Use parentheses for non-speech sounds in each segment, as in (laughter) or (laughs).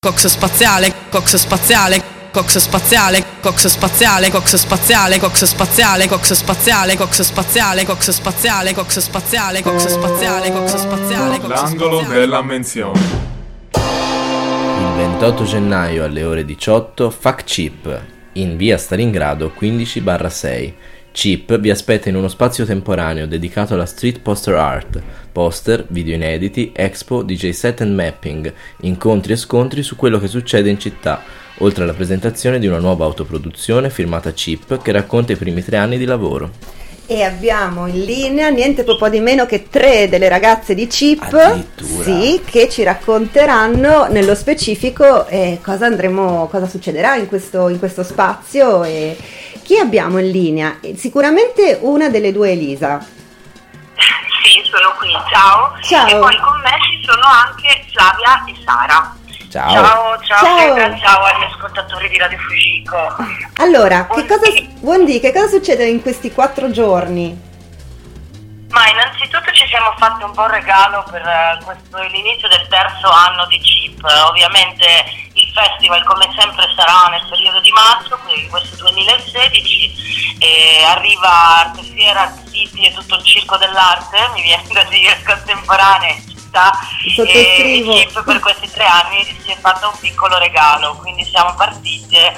Cox spaziale, Cox spaziale, Cox spaziale, Cox spaziale, Cox spaziale, Cox spaziale, Cox spaziale, Cox spaziale, Cox spaziale, Cox spaziale, Cox spaziale, Cox spaziale, L'angolo della menzione. Il 28 gennaio alle ore 18 Fact Chip in via Stalingrado 15-6 Chip vi aspetta in uno spazio temporaneo dedicato alla street poster art, poster, video inediti, expo, DJ set and mapping, incontri e scontri su quello che succede in città, oltre alla presentazione di una nuova autoproduzione firmata Chip che racconta i primi tre anni di lavoro. E abbiamo in linea niente po' di meno che tre delle ragazze di Chip Addirittura. sì, che ci racconteranno nello specifico eh, cosa andremo, cosa succederà in questo, in questo spazio e chi abbiamo in linea? Sicuramente una delle due Elisa. Sì, sono qui, ciao. Ciao. E poi con me ci sono anche Flavia e Sara. Ciao! Ciao, ciao, Ciao. Ciao agli ascoltatori di Radio Fugico. Allora, che cosa, Buondì. buondì, che cosa succede in questi quattro giorni? Ma innanzitutto ci siamo fatti un buon regalo per eh, questo, l'inizio del terzo anno di CIP. Ovviamente il festival come sempre sarà nel periodo di marzo, quindi questo 2016, e arriva Artefiera, Art City e tutto il circo dell'arte, mi viene da dire contemporanea Sottoscrivo. E CIP per questi tre anni si è fatto un piccolo regalo, quindi siamo partite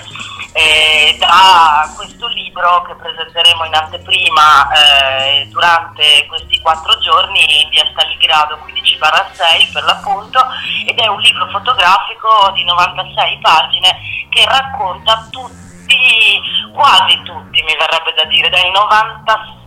eh, da questo libro che presenteremo in anteprima eh, durante questi quattro giorni in via Stalingrado 15-6 per l'appunto ed è un libro fotografico di 96 pagine che racconta tutti, quasi tutti mi verrebbe da dire, dai 96%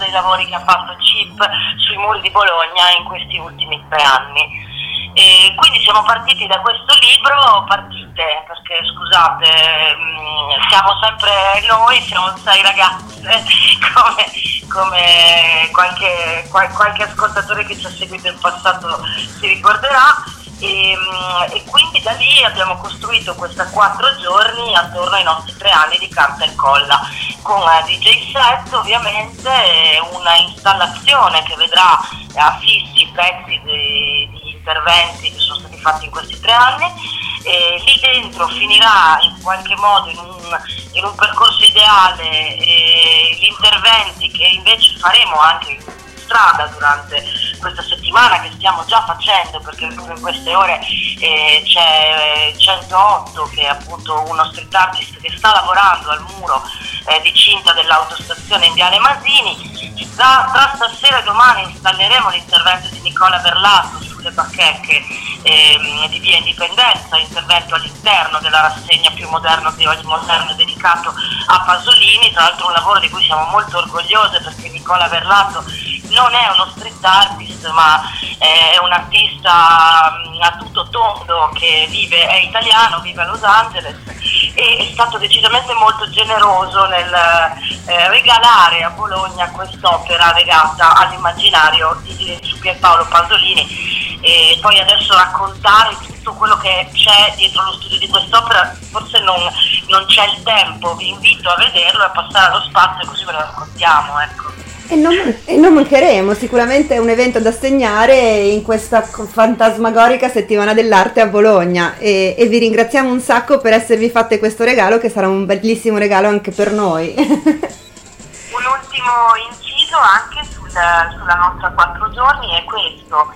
dei lavori che ha fatto CIP sui muri di Bologna in questi ultimi tre anni. E quindi siamo partiti da questo libro, partite, perché scusate, mh, siamo sempre noi, siamo sei ragazze, (laughs) come, come qualche, qual- qualche ascoltatore che ci ha seguito in passato si ricorderà. E, mh, e quindi da lì abbiamo costruito questa quattro giorni attorno ai nostri tre anni di carta e colla con eh, DJ set ovviamente una installazione che vedrà affissi pezzi di, interventi che sono stati fatti in questi tre anni. E lì dentro finirà in qualche modo in un, in un percorso ideale e gli interventi che invece faremo anche in strada durante questa settimana che stiamo già facendo perché proprio in queste ore eh, c'è eh, 108 che è appunto uno street artist che sta lavorando al muro eh, di cinta dell'autostazione in Viale Masini. Da, tra stasera e domani installeremo l'intervento di Nicola Berlato sulle bacheche ehm, di Via Indipendenza, intervento all'interno della rassegna più moderno di oggi moderno dedicato a Pasolini, tra l'altro un lavoro di cui siamo molto orgogliose perché Nicola Berlato non è uno street artist ma è un artista mh, a tutto tondo che vive, è italiano, vive a Los Angeles e è stato decisamente molto generoso nel eh, regalare a Bologna quest'opera legata all'immaginario di, di Pierpaolo Pasolini e poi adesso raccontare tutto quello che c'è dietro lo studio di quest'opera forse non, non c'è il tempo, vi invito a vederlo e a passare allo spazio così ve lo raccontiamo. Ecco. E non, e non mancheremo, sicuramente è un evento da segnare in questa fantasmagorica settimana dell'arte a Bologna e, e vi ringraziamo un sacco per esservi fatte questo regalo che sarà un bellissimo regalo anche per noi. (laughs) Un ultimo inciso anche sul- sulla nostra quattro giorni è questo.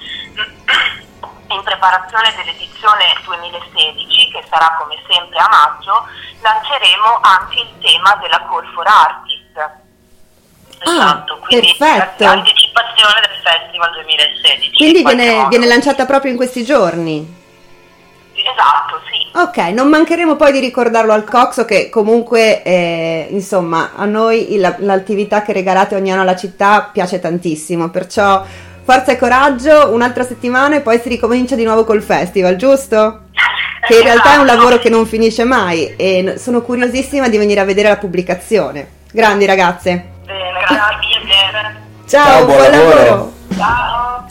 In preparazione dell'edizione 2016, che sarà come sempre a maggio, lanceremo anche il tema della Call for Artist. Esatto, quindi perfetto. l'anticipazione del Festival 2016. Quindi viene, viene lanciata proprio in questi giorni. Esatto, sì. Ok, non mancheremo poi di ricordarlo al Coxo che comunque, eh, insomma, a noi il- l'attività che regalate ogni anno alla città piace tantissimo, perciò forza e coraggio, un'altra settimana e poi si ricomincia di nuovo col festival, giusto? Che in realtà è un lavoro che non finisce mai e sono curiosissima di venire a vedere la pubblicazione. Grandi ragazze. Bene, grazie, bene. Ciao, Ciao, buon lavoro. Ciao.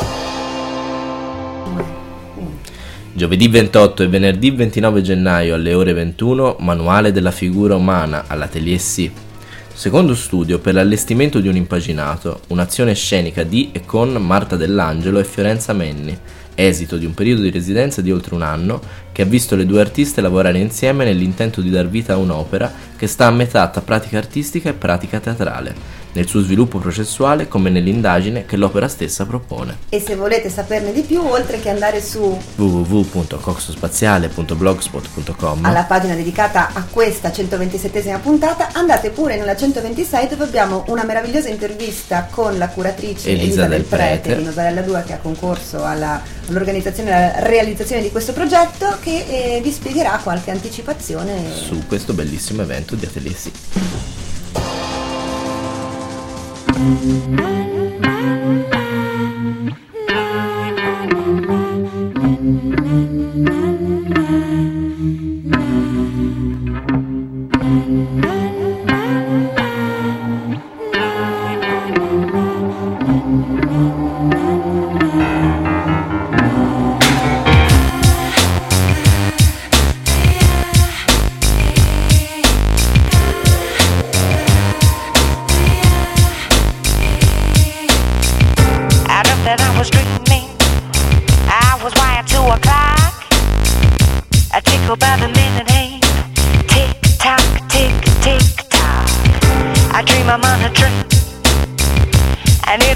Giovedì 28 e venerdì 29 gennaio alle ore 21 Manuale della figura umana all'Atelier C. Secondo studio per l'allestimento di un impaginato, un'azione scenica di e con Marta Dell'Angelo e Fiorenza Menni. esito di un periodo di residenza di oltre un anno che ha visto le due artiste lavorare insieme nell'intento di dar vita a un'opera che sta a metà tra pratica artistica e pratica teatrale nel suo sviluppo processuale come nell'indagine che l'opera stessa propone. E se volete saperne di più, oltre che andare su www.coxospaziale.blogspot.com alla pagina dedicata a questa 127esima puntata, andate pure nella 126 dove abbiamo una meravigliosa intervista con la curatrice Elisa Elisa, Del del Prete, Prete. di Nosarella 2 che ha concorso alla- all'organizzazione e alla realizzazione di questo progetto che eh, vi spiegherà qualche anticipazione su questo bellissimo evento di Atelier Sì. I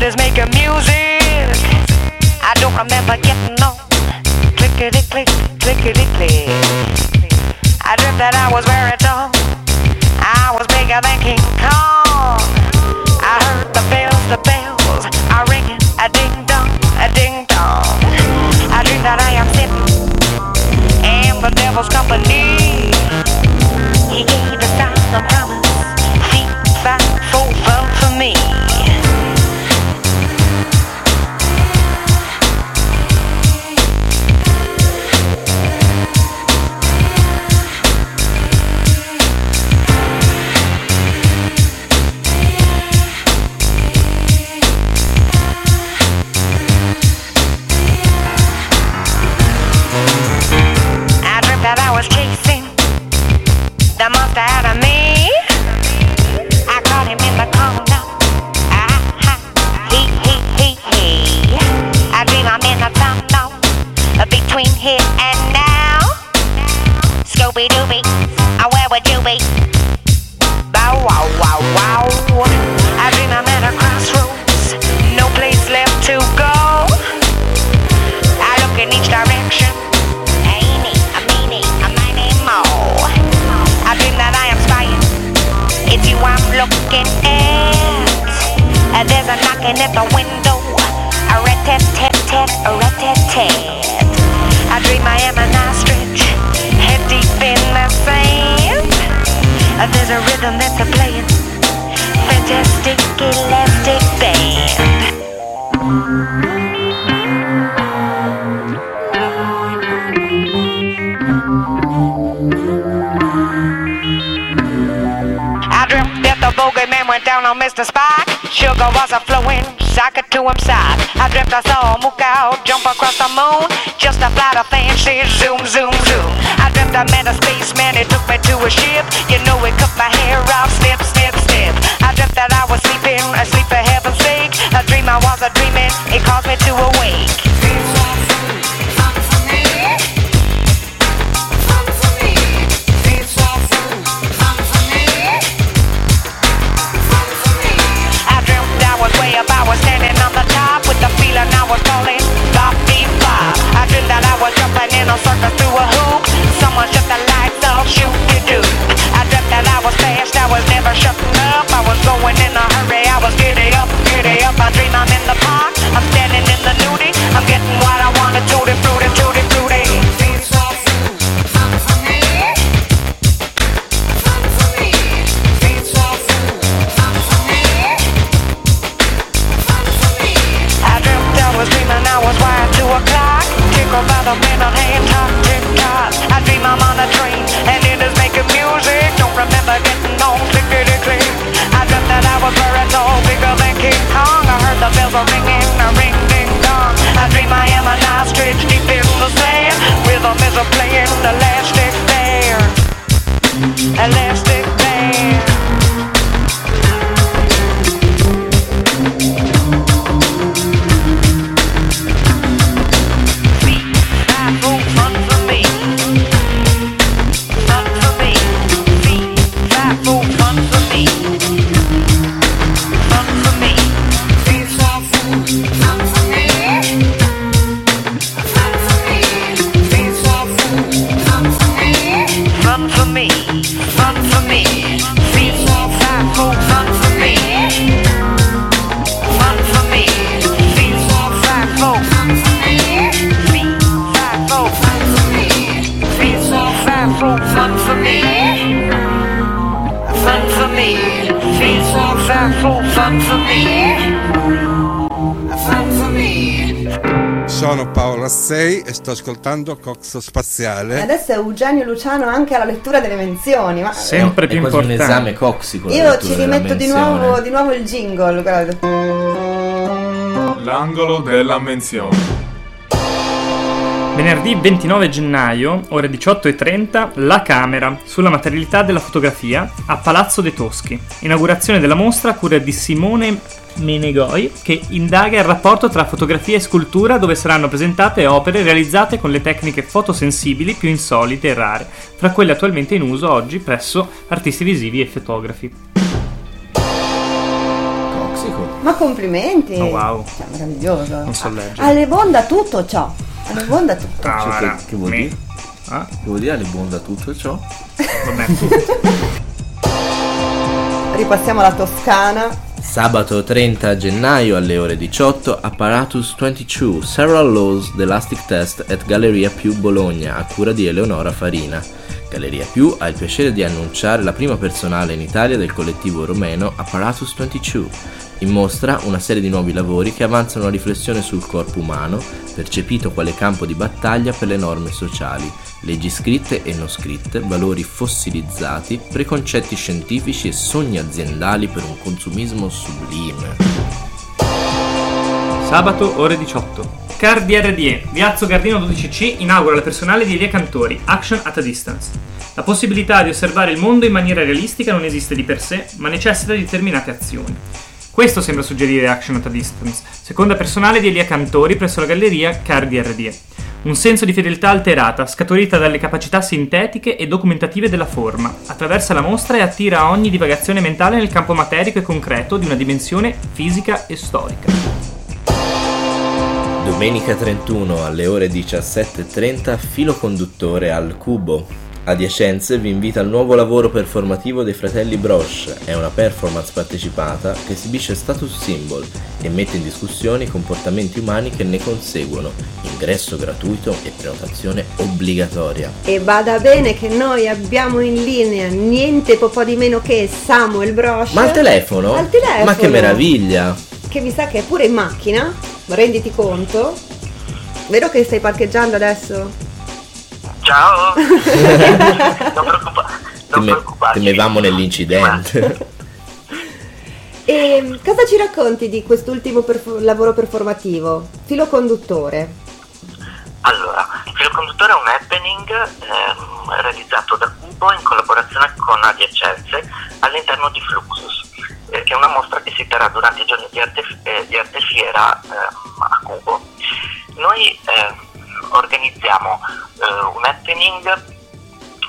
is making music. I don't remember getting on. Clickety click, clickety click. I dreamt that I was very there's a rhythm that's a playing. Fantastic elastic band. Went down on Mr. Spock. Sugar was a flowing, socket to him side. I dreamt I saw a jump across the moon. Just a flight of fancy zoom, zoom, zoom. Dreamt I met a spaceman, he took me to a ship. You know, he cut my hair off, snip, snip, snip. I dreamt that I was sleeping, asleep for heaven's sake. A dream I was a dreaming, it caused me to awake. The bells are ringing, a ring ding dong. I dream I am an ostrich deep in the sand. Rhythm is a playing elastic band. Elastic fun, so fun for me. Fun for me. Sono Paolo Assei e sto ascoltando Coxo E Spaziale. adesso Eugenio Luciano anche alla lettura delle menzioni. Ma Sempre è più quasi un importante. esame coxico. io ci rimetto di nuovo, di nuovo il jingle. guarda. L'angolo della menzione. Venerdì 29 gennaio, ore 18.30, La Camera, sulla materialità della fotografia, a Palazzo De Toschi. Inaugurazione della mostra a cura di Simone Menegoi, che indaga il rapporto tra fotografia e scultura dove saranno presentate opere realizzate con le tecniche fotosensibili più insolite e rare, fra quelle attualmente in uso oggi presso artisti visivi e fotografi. Coxico. Ma complimenti! Oh, wow. Cioè, meraviglioso. Non so leggere. Alle bonda tutto ciò. Bonda tutto. Ah, Cioè, guarda, che- che vuol dire? Ah, Che vuol dire le buon da tutto ciò? vabbè, tu. (laughs) Ripassiamo la Toscana. Sabato 30 gennaio alle ore 18 Apparatus 22 Several Laws The Elastic Test at Galleria Più Bologna a cura di Eleonora Farina. Galleria Più ha il piacere di annunciare la prima personale in Italia del collettivo romeno Apparatus 22. In mostra una serie di nuovi lavori che avanzano una riflessione sul corpo umano, percepito quale campo di battaglia per le norme sociali, leggi scritte e non scritte, valori fossilizzati, preconcetti scientifici e sogni aziendali per un consumismo sublime. Sabato ore 18. Car DRDE, Piazzo Gardino 12C inaugura la personale di Elia Cantori, Action at a Distance. La possibilità di osservare il mondo in maniera realistica non esiste di per sé, ma necessita di determinate azioni. Questo sembra suggerire Action at a Distance, seconda personale di Elia Cantori presso la galleria Car DRDE. Un senso di fedeltà alterata, scaturita dalle capacità sintetiche e documentative della forma, attraversa la mostra e attira ogni divagazione mentale nel campo materico e concreto di una dimensione fisica e storica. Domenica 31 alle ore 17.30 filo conduttore al Cubo. Adiacenze vi invita al nuovo lavoro performativo dei fratelli Broche. È una performance partecipata che esibisce status symbol e mette in discussione i comportamenti umani che ne conseguono. Ingresso gratuito e prenotazione obbligatoria. E bada bene che noi abbiamo in linea niente po' di meno che Samuel Brosh. Ma al telefono? Al telefono. Ma che meraviglia! Che mi sa che è pure in macchina. Ma renditi conto. Vero che stai parcheggiando adesso? Ciao! (laughs) non preoccupa- non Teme- preoccuparti. temevamo nell'incidente. (laughs) E cosa ci racconti di quest'ultimo perfo- lavoro performativo? Filo conduttore. Allora, il filo conduttore è un happening ehm, realizzato da Cubo in collaborazione con Adiacenze all'interno di Fluxus, eh, che è una mostra che si terrà durante i giorni di arte, eh, di arte fiera ehm, a Cubo. Noi ehm, organizziamo eh, un happening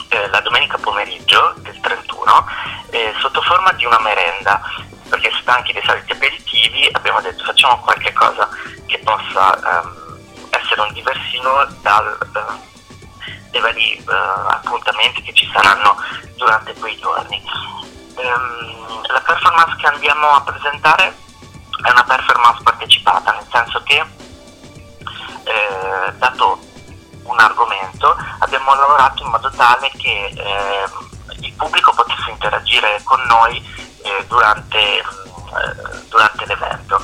eh, la domenica pomeriggio del 31 eh, sotto forma di una merenda perché stanchi dei soliti aperitivi abbiamo detto facciamo qualche cosa che possa ehm, essere un diversivo dal, eh, dai vari eh, appuntamenti che ci saranno durante quei giorni. Ehm, la performance che andiamo a presentare è una performance partecipata nel senso che eh, dato un argomento abbiamo lavorato in modo tale che ehm, il pubblico potesse interagire con noi eh, durante, eh, durante l'evento.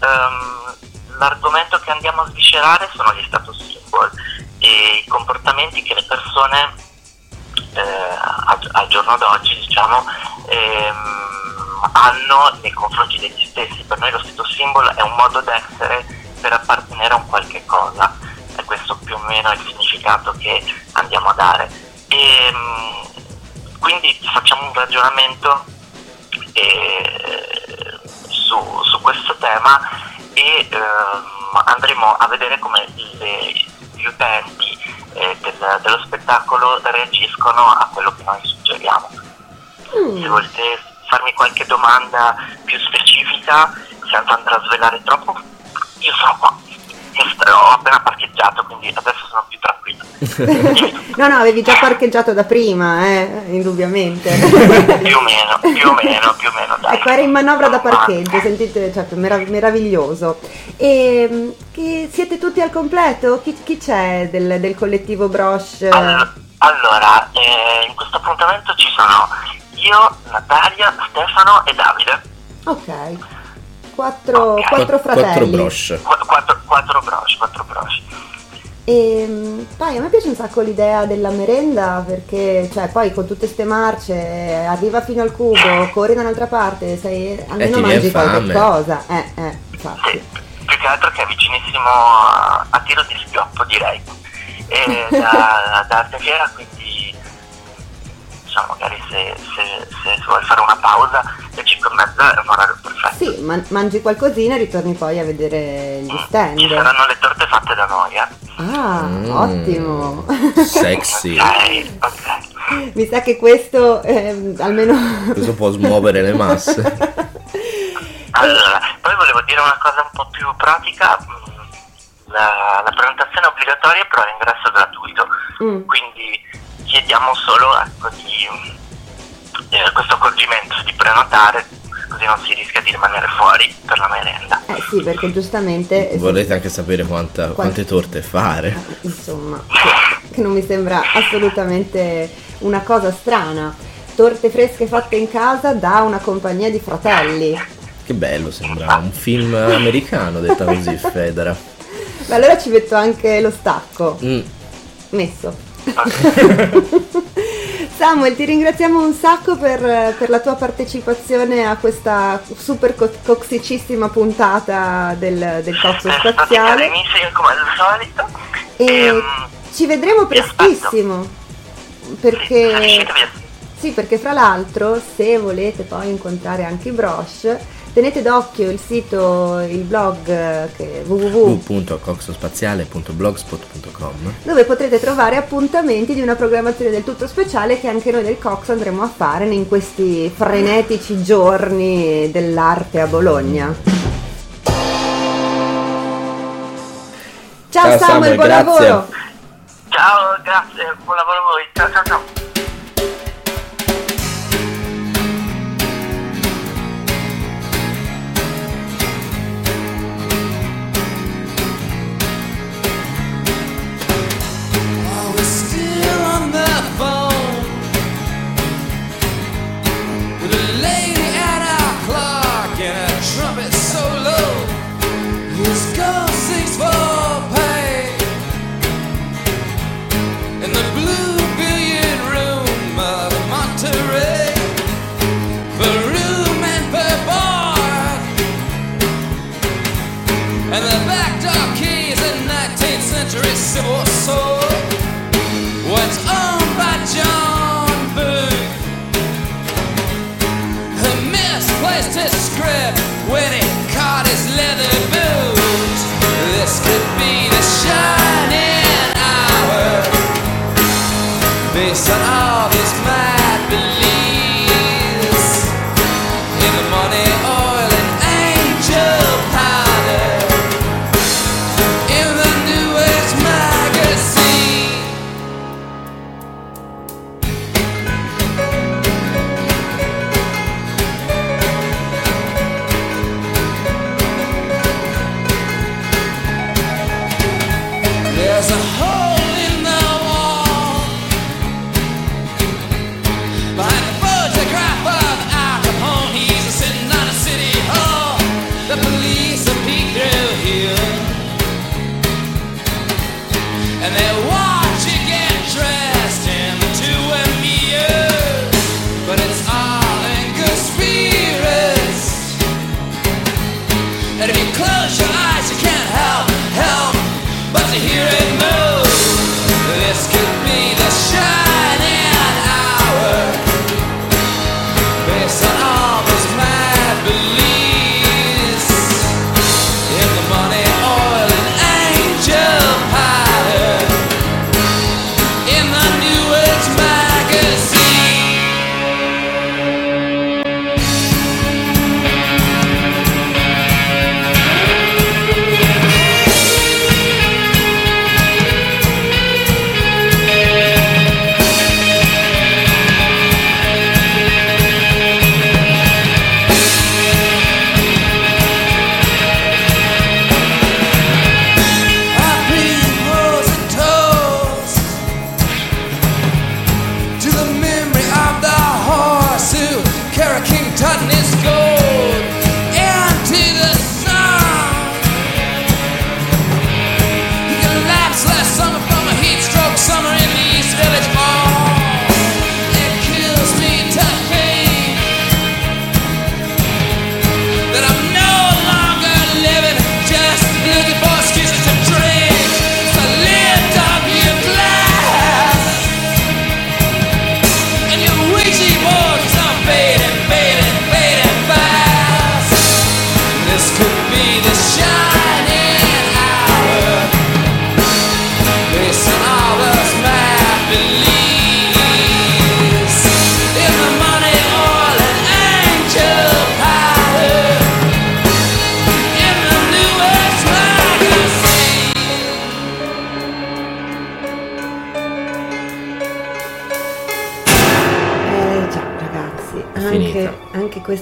Ehm, l'argomento che andiamo a sviscerare sono gli status symbol e i comportamenti che le persone eh, al giorno d'oggi diciamo ehm, hanno nei confronti degli stessi. Per noi lo status symbol è un modo d'essere per appartenere a un qualche cosa, meno il significato che andiamo a dare. E, mm, quindi facciamo un ragionamento eh, su, su questo tema e ehm, andremo a vedere come le- gli utenti eh, del- dello spettacolo reagiscono a quello che noi suggeriamo. Se volete farmi qualche domanda più specifica, senza andare a svelare troppo, io sono qua. E Ho appena parcheggiato, quindi adesso. (laughs) No, no, avevi già parcheggiato da prima, eh, indubbiamente. più o meno, più o meno, più o meno, dai. Ecco, era in manovra da parcheggio, sentite, cioè, merav- meraviglioso. E mm, chi- siete tutti al completo? Chi, chi c'è del, del collettivo Brosh? All- Allora, eh, in questo appuntamento ci sono io, Natalia, Stefano e Davide. Ok. Quattro, Ok. quattro Quattro fratelli. broche. Qu- quattro, quattro broche, quattro broche. E mm, poi a me piace un sacco l'idea della merenda perché cioè, poi con tutte ste marce arriva fino al cubo, corri da un'altra parte, sei, almeno ti mangi qualcosa. Eh, eh, infatti. Sì, più che altro che è vicinissimo a, a tiro di schioppo direi. E (laughs) da, da Arte Fiera quindi diciamo magari se, se, se vuole fare una pausa le 5 e mezza è un orario perfetto. Sì, man- mangi qualcosina e ritorni poi a vedere gli Ci stand. saranno le torte fatte da noi, eh. Ah, Mm. ottimo. Sexy. (laughs) Mi sa che questo ehm, almeno... Questo può smuovere le masse. (laughs) Allora, poi volevo dire una cosa un po' più pratica. La, la prenotazione è obbligatoria però l'ingresso è gratuito. Mm. Quindi chiediamo solo ecco, di, eh, questo accorgimento di prenotare così non si rischia di rimanere fuori per la merenda. Eh sì, perché giustamente... eh, Volete anche sapere quanta- quante torte fare? insomma, che, che non mi sembra assolutamente una cosa strana. Torte fresche fatte in casa da una compagnia di fratelli. Che bello, sembra un film americano detta così, (laughs) Federa. Beh, allora ci metto anche lo stacco. Mm. Messo. (laughs) Samuel, ti ringraziamo un sacco per, per la tua partecipazione a questa super co- coxicissima puntata del, del Siete stati Spaziale. carinissimi come al solito. E Ehm, ci vedremo prestissimo. Perché Riuscitevi Sì, perché fra l'altro, se volete poi incontrare anche i broche, tenete d'occhio il sito, il blog eh, www.coxospaziale.blogspot.com dove potrete trovare appuntamenti di una programmazione del tutto speciale che anche noi del Cox andremo a fare in questi frenetici giorni dell'arte a Bologna. Ciao, Ciao, Samuel, Samuel, buon grazie. lavoro! Ciao, grazie, buon lavoro a voi. Ciao, ciao, ciao. the backdoor keys and 19th century civil war.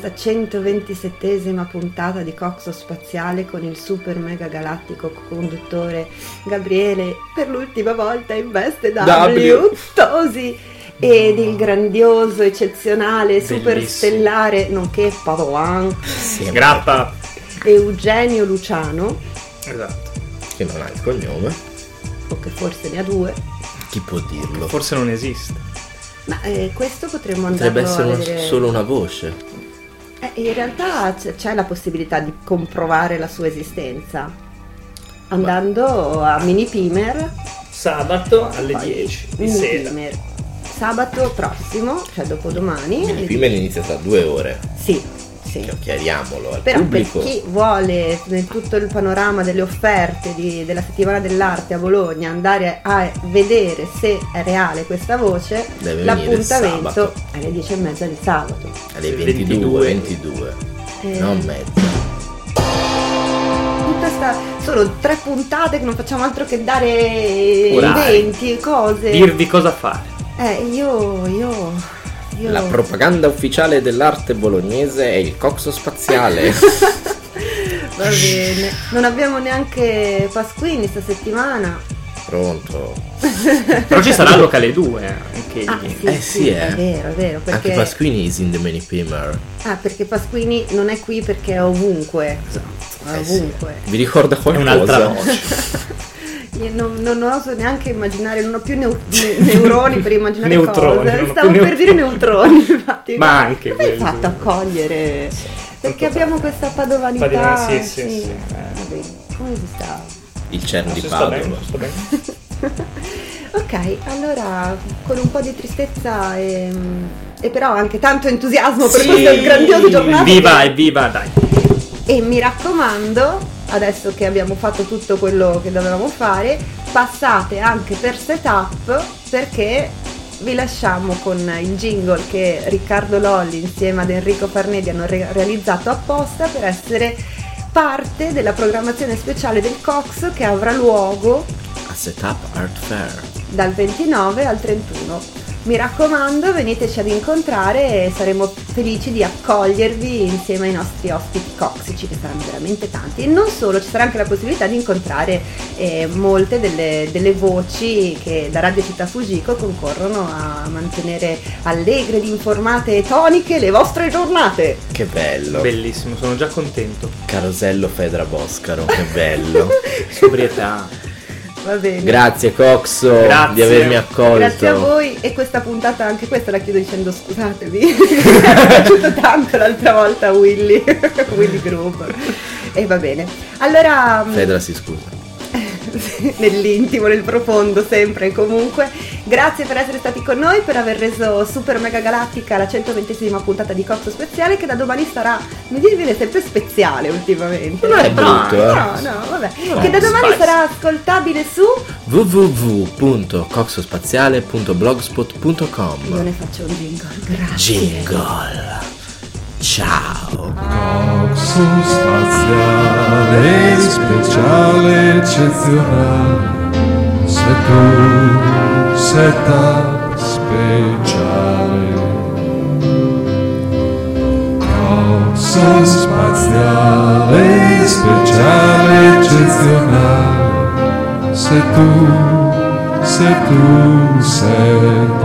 Questa 127esima puntata di Coxo Spaziale con il super mega galattico conduttore Gabriele per l'ultima volta in veste W, W. Tosi ed il grandioso, eccezionale, super Bellissimo. stellare, nonché Padawan Sì, Grappa. Eugenio Luciano, Esatto. Che non ha il cognome. o che forse ne ha due, Chi può dirlo? Forse non esiste. ma eh, questo potremmo Potrebbe essere a vedere. solo una voce. Eh, in realtà c- c'è la possibilità di comprovare la sua esistenza andando a Mini Pimer Sabato alle poi 10 di Mini sera. Pimer. sabato prossimo, cioè dopodomani. Il film inizia tra due ore. Sì, sì. Chiariamolo al Però pubblico. per chi vuole nel tutto il panorama delle offerte di- della settimana dell'arte a Bologna andare a vedere se è reale questa voce, Deve l'appuntamento è alle 10 e mezza di sabato. Alle 22. 22, 22. Eh, Non mezza. tutta sta, sono tre puntate che non facciamo altro che dare Orari. eventi, cose. Dirvi cosa fare. Eh, io, io, io... La propaganda ufficiale dell'arte bolognese è il coxo spaziale. (laughs) Va bene. Non abbiamo neanche Pasquini sta settimana. Pronto. (laughs) Però ci sarà locale 2 anche Ah, sì, Eh, sì, sì, eh. è vero, è vero. Perché, Anche Pasquini is in the many pimer. ah, perché Pasquini non è qui perché è ovunque. È Eh sì. ovunque. Vi ricorda È qualcosa? un'altra (laughs) voce. Io non, non oso neanche immaginare, non ho più neu- ne- neuroni per immaginare Neutroni, cose. Stavo per dire neutroni, infatti. Ma anche Come hai fatto a cogliere? Perché abbiamo questa padovanità. Padova- sì, sì, sì. Vabbè, come si sta? Il CERN di Ci sta bene, Padova. sta bene. Ok, allora con un po' di tristezza e, e però anche tanto entusiasmo per Sì. questa grandiosa giornata. Viva, evviva, dai. E mi raccomando, adesso che abbiamo fatto tutto quello che dovevamo fare, passate anche per setup perché vi lasciamo con il jingle che Riccardo Lolli insieme ad Enrico Farnedi hanno re- realizzato apposta per essere parte della programmazione speciale del COX che avrà luogo A Setup Art Fair. dal 29 al 31. Mi raccomando, veniteci ad incontrare e saremo felici di accogliervi insieme ai nostri ospiti coxici, che saranno veramente tanti. E non solo, ci sarà anche la possibilità di incontrare eh, molte delle, delle voci che da Radio Città Fujiko concorrono a mantenere allegre, ed informate e toniche le vostre giornate. Che bello. Bellissimo, sono già contento. Carosello Fedra Boscaro, che bello. (laughs) Sobrietà. Va bene. Grazie Coxo Grazie. di avermi accolto. Grazie a voi e questa puntata anche questa la chiudo dicendo scusatevi (laughs) mi è piaciuto tanto l'altra volta Willy (laughs) Willy Groove e va bene allora Fedra si scusa. (laughs) nell'intimo nel profondo sempre e comunque grazie per essere stati con noi per aver reso Super Mega Galattica la 120esima puntata di Cozzo Speziale che da domani sarà mi viene sempre speziale ultimamente Non è brutto, eh. no no vabbè No, che da domani spice. sarà ascoltabile su www.coxospaziale.blogspot.com io ne faccio un jingle grazie Jingle. Ciao. Coxo spaziale, speciale, eccezionale. Se tu setup speciale. Coxo spaziale, speciale, eccezionale. Se tu, se tu setup